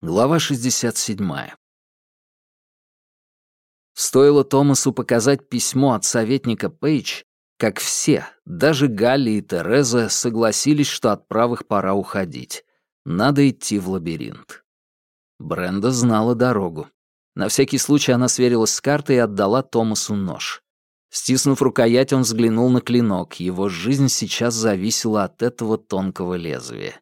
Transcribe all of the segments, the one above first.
Глава 67. Стоило Томасу показать письмо от советника Пейдж, как все, даже Галли и Тереза, согласились, что от правых пора уходить. Надо идти в лабиринт. Бренда знала дорогу. На всякий случай она сверилась с картой и отдала Томасу нож. Стиснув рукоять, он взглянул на клинок. Его жизнь сейчас зависела от этого тонкого лезвия.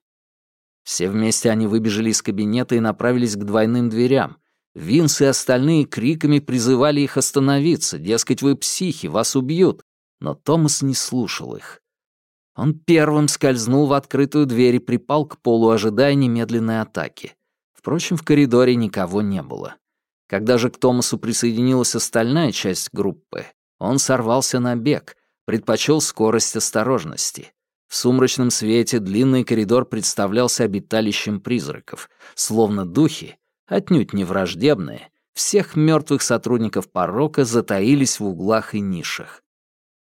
Все вместе они выбежали из кабинета и направились к двойным дверям. Винс и остальные криками призывали их остановиться, дескать, вы психи, вас убьют. Но Томас не слушал их. Он первым скользнул в открытую дверь и припал к полу, ожидая немедленной атаки. Впрочем, в коридоре никого не было. Когда же к Томасу присоединилась остальная часть группы, он сорвался на бег, предпочел скорость осторожности. В сумрачном свете длинный коридор представлялся обиталищем призраков, словно духи, отнюдь не враждебные, всех мертвых сотрудников порока затаились в углах и нишах.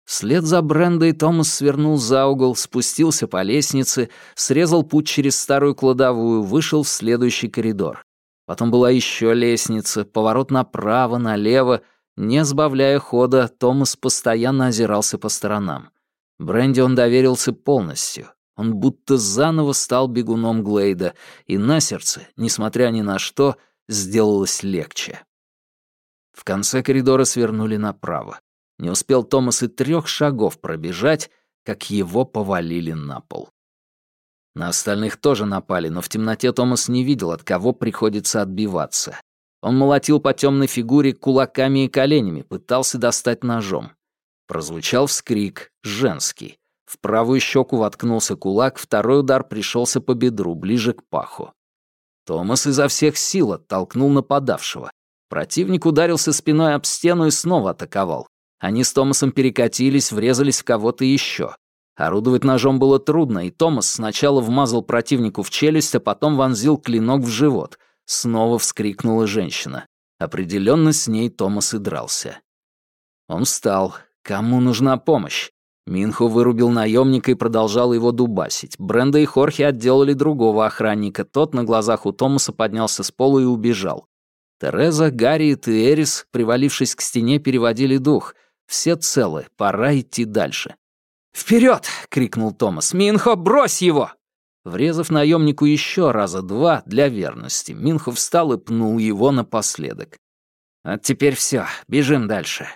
Вслед за Брендой Томас свернул за угол, спустился по лестнице, срезал путь через старую кладовую, вышел в следующий коридор. Потом была еще лестница, поворот направо, налево. Не сбавляя хода, Томас постоянно озирался по сторонам. Бренди он доверился полностью. Он будто заново стал бегуном Глейда, и на сердце, несмотря ни на что, сделалось легче. В конце коридора свернули направо. Не успел Томас и трех шагов пробежать, как его повалили на пол. На остальных тоже напали, но в темноте Томас не видел, от кого приходится отбиваться. Он молотил по темной фигуре кулаками и коленями, пытался достать ножом. Прозвучал вскрик, женский. В правую щеку воткнулся кулак, второй удар пришелся по бедру, ближе к паху. Томас изо всех сил оттолкнул нападавшего. Противник ударился спиной об стену и снова атаковал. Они с Томасом перекатились, врезались в кого-то еще. Орудовать ножом было трудно, и Томас сначала вмазал противнику в челюсть, а потом вонзил клинок в живот. Снова вскрикнула женщина. Определенно с ней Томас и дрался. Он встал, Кому нужна помощь? Минхо вырубил наемника и продолжал его дубасить. Бренда и Хорхе отделали другого охранника. Тот на глазах у Томаса поднялся с пола и убежал. Тереза, Гарриет и Эрис, привалившись к стене, переводили дух. Все целы, пора идти дальше. «Вперед!» — крикнул Томас. «Минхо, брось его!» Врезав наемнику еще раза два для верности, Минхо встал и пнул его напоследок. «А теперь все, бежим дальше.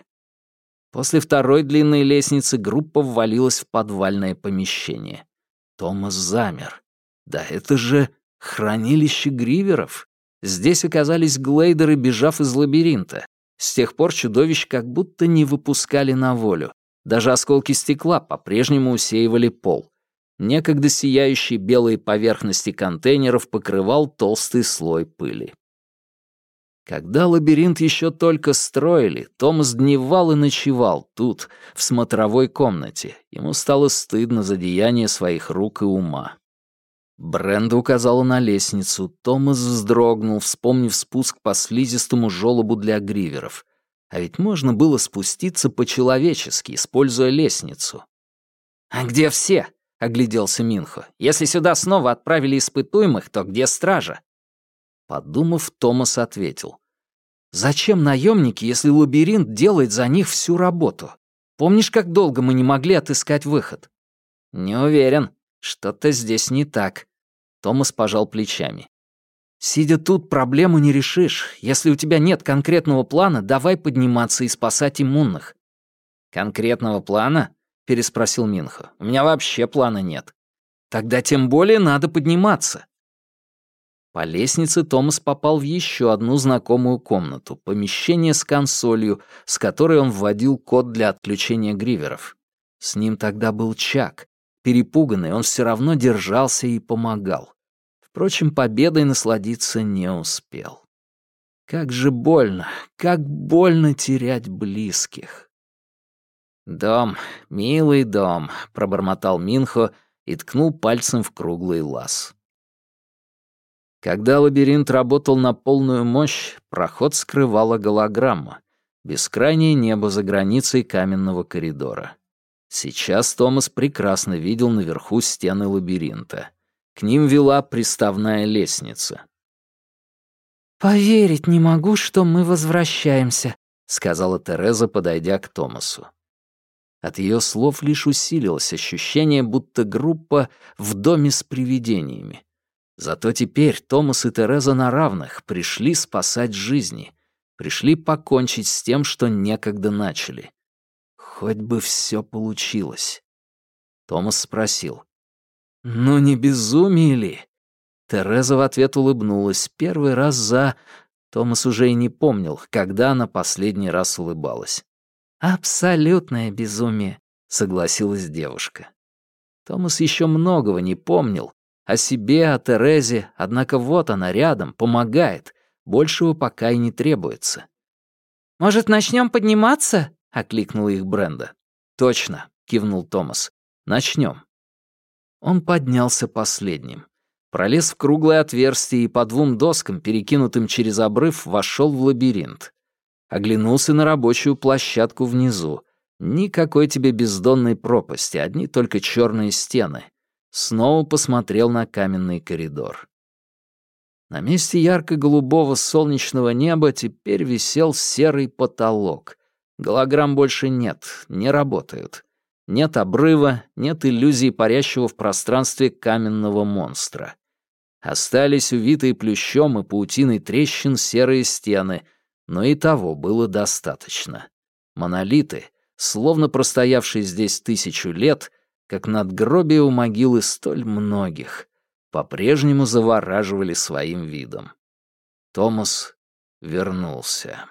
После второй длинной лестницы группа ввалилась в подвальное помещение. Томас замер. Да это же хранилище гриверов. Здесь оказались глейдеры, бежав из лабиринта. С тех пор чудовищ как будто не выпускали на волю. Даже осколки стекла по-прежнему усеивали пол. Некогда сияющие белые поверхности контейнеров покрывал толстый слой пыли. Когда лабиринт еще только строили, Томас дневал и ночевал тут, в смотровой комнате. Ему стало стыдно за деяние своих рук и ума. Бренда указала на лестницу. Томас вздрогнул, вспомнив спуск по слизистому желобу для гриверов. А ведь можно было спуститься по-человечески, используя лестницу. «А где все?» — огляделся Минхо. «Если сюда снова отправили испытуемых, то где стража?» Подумав, Томас ответил. «Зачем наемники, если лабиринт делает за них всю работу? Помнишь, как долго мы не могли отыскать выход?» «Не уверен. Что-то здесь не так». Томас пожал плечами. «Сидя тут, проблему не решишь. Если у тебя нет конкретного плана, давай подниматься и спасать иммунных». «Конкретного плана?» — переспросил Минхо. «У меня вообще плана нет». «Тогда тем более надо подниматься. По лестнице Томас попал в еще одну знакомую комнату, помещение с консолью, с которой он вводил код для отключения гриверов. С ним тогда был Чак. Перепуганный, он все равно держался и помогал. Впрочем, победой насладиться не успел. Как же больно, как больно терять близких. «Дом, милый дом», — пробормотал Минхо и ткнул пальцем в круглый лаз. Когда лабиринт работал на полную мощь, проход скрывала голограмма, бескрайнее небо за границей каменного коридора. Сейчас Томас прекрасно видел наверху стены лабиринта. К ним вела приставная лестница. «Поверить не могу, что мы возвращаемся», — сказала Тереза, подойдя к Томасу. От ее слов лишь усилилось ощущение, будто группа в доме с привидениями. Зато теперь Томас и Тереза на равных пришли спасать жизни, пришли покончить с тем, что некогда начали. Хоть бы все получилось. Томас спросил. «Ну не безумие ли?» Тереза в ответ улыбнулась первый раз за... Томас уже и не помнил, когда она последний раз улыбалась. «Абсолютное безумие», — согласилась девушка. Томас еще многого не помнил. О себе, о Терезе, однако вот она рядом, помогает. Большего пока и не требуется. «Может, начнем подниматься?» — окликнула их Бренда. «Точно», — кивнул Томас. «Начнем». Он поднялся последним. Пролез в круглое отверстие и по двум доскам, перекинутым через обрыв, вошел в лабиринт. Оглянулся на рабочую площадку внизу. Никакой тебе бездонной пропасти, одни только черные стены. Снова посмотрел на каменный коридор. На месте ярко-голубого солнечного неба теперь висел серый потолок. Голограмм больше нет, не работают. Нет обрыва, нет иллюзии парящего в пространстве каменного монстра. Остались увитые плющом и паутиной трещин серые стены, но и того было достаточно. Монолиты, словно простоявшие здесь тысячу лет, как надгробие у могилы столь многих, по-прежнему завораживали своим видом. Томас вернулся.